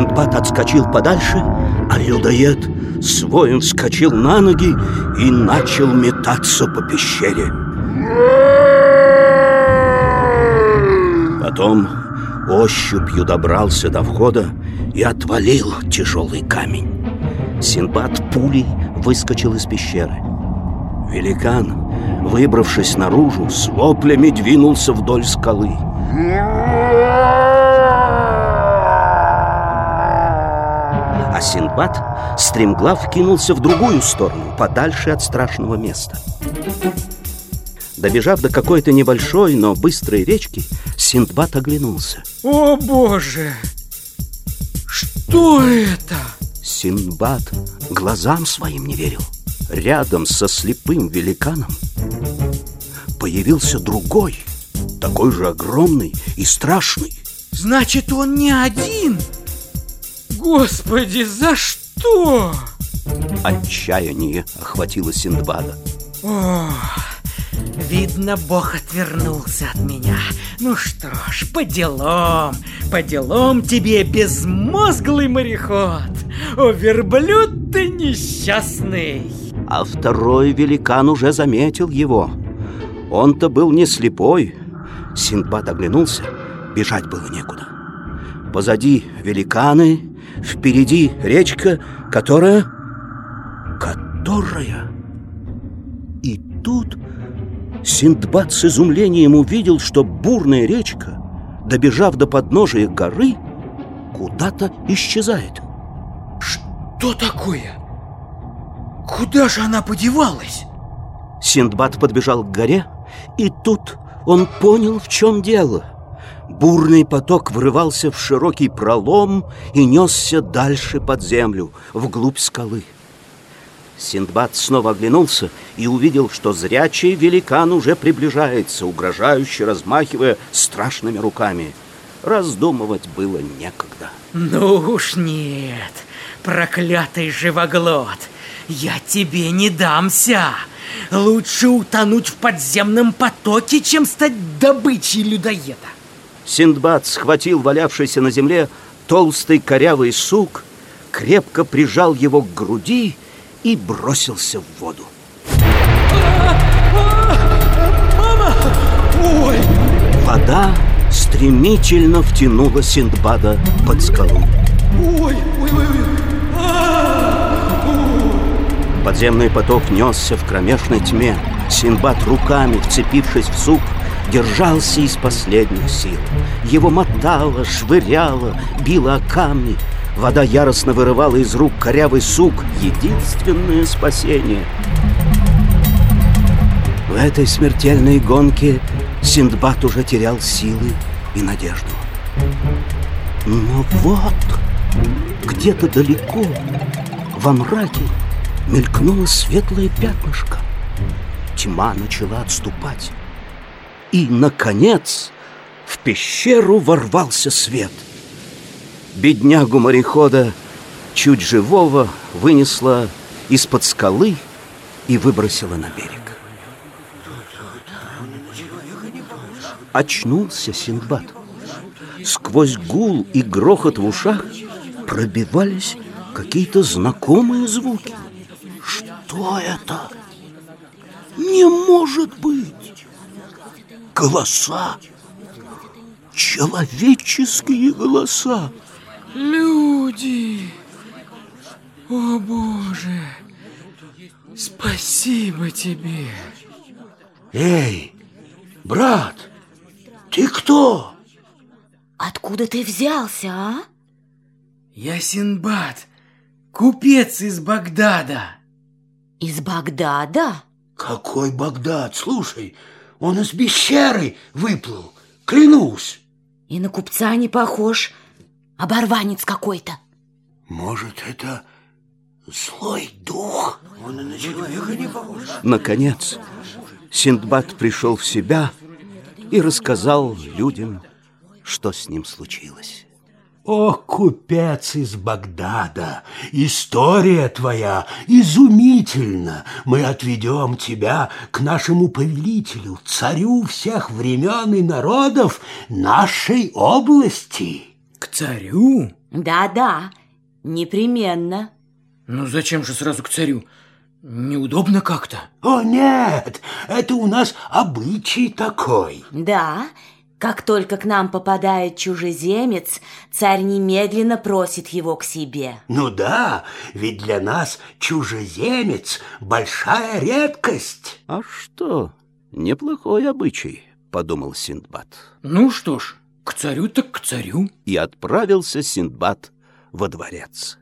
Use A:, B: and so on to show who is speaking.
A: Синдбад отскочил подальше, а людоед своим вскочил на ноги и начал метаться по пещере. Потом ощупью добрался до входа и отвалил тяжелый камень. Синбад пулей выскочил из пещеры. Великан, выбравшись наружу, с воплями двинулся вдоль скалы. А Синбад стремглав кинулся в другую сторону, подальше от страшного места. Добежав до какой-то небольшой, но быстрой речки, Синдбад оглянулся.
B: О, Боже! Что это?
A: Синдбад глазам своим не верил. Рядом со слепым великаном появился другой, такой же огромный и страшный.
B: Значит, он не один? Господи, за что?
A: Отчаяние охватило Синдбада.
B: О, видно, Бог отвернулся от меня. Ну что ж, по делам, по делам тебе, безмозглый мореход. О, верблюд ты несчастный.
A: А второй великан уже заметил его. Он-то был не слепой. Синдбад оглянулся, бежать было некуда. Позади великаны, впереди речка, которая... Которая... И тут Синдбад с изумлением увидел, что бурная речка, добежав до подножия горы, куда-то исчезает.
B: Что такое? Куда же она подевалась?
A: Синдбад подбежал к горе, и тут он понял, в чем дело. Бурный поток врывался в широкий пролом и несся дальше под землю, вглубь скалы. Синдбад снова оглянулся и увидел, что зрячий великан уже приближается, угрожающе размахивая страшными руками. Раздумывать было некогда.
B: Ну уж нет, проклятый живоглот, я тебе не дамся. Лучше утонуть в подземном потоке, чем стать добычей людоеда.
A: Синдбад схватил валявшийся на земле толстый корявый сук, крепко прижал его к груди и бросился в воду.
B: Мама! Ой!
A: Вода стремительно втянула Синдбада под скалу.
B: Ой, ой, ой.
A: Подземный поток несся в кромешной тьме. Синдбад руками, вцепившись в сук, держался из последних сил. Его мотало, швыряло, било о камни. Вода яростно вырывала из рук корявый сук. Единственное спасение. В этой смертельной гонке Синдбад уже терял силы и надежду. Но вот, где-то далеко, во мраке, мелькнуло светлое пятнышко. Тьма начала отступать. И, наконец, в пещеру ворвался свет. Беднягу-морехода, чуть живого, вынесла из-под скалы и выбросила на берег. Очнулся Синдбад. Сквозь гул и грохот в ушах пробивались какие-то знакомые звуки. Что это? Не может быть! Голоса! Человеческие голоса!
B: Люди! О, Боже! Спасибо тебе!
A: Эй, брат, ты кто?
C: Откуда ты взялся, а?
B: Я Синбад, купец из Багдада.
C: Из Багдада?
D: Какой Багдад? Слушай, он из пещеры выплыл, клянусь.
C: И на купца не похож, оборванец какой-то.
D: Может, это злой дух? Он и на человека не похож.
A: Наконец, Синдбад пришел в себя и рассказал людям, что с ним случилось.
D: О, купец из Багдада, история твоя изумительна. Мы отведем тебя к нашему повелителю, царю всех времен и народов нашей области.
B: К царю?
C: Да-да, непременно.
B: Ну зачем же сразу к царю? Неудобно как-то.
D: О, нет, это у нас обычай такой.
C: Да, как только к нам попадает чужеземец, царь немедленно просит его к себе.
D: Ну да, ведь для нас чужеземец – большая редкость.
A: А что, неплохой обычай, подумал Синдбад.
B: Ну что ж, к царю так к царю.
A: И отправился Синдбад во дворец.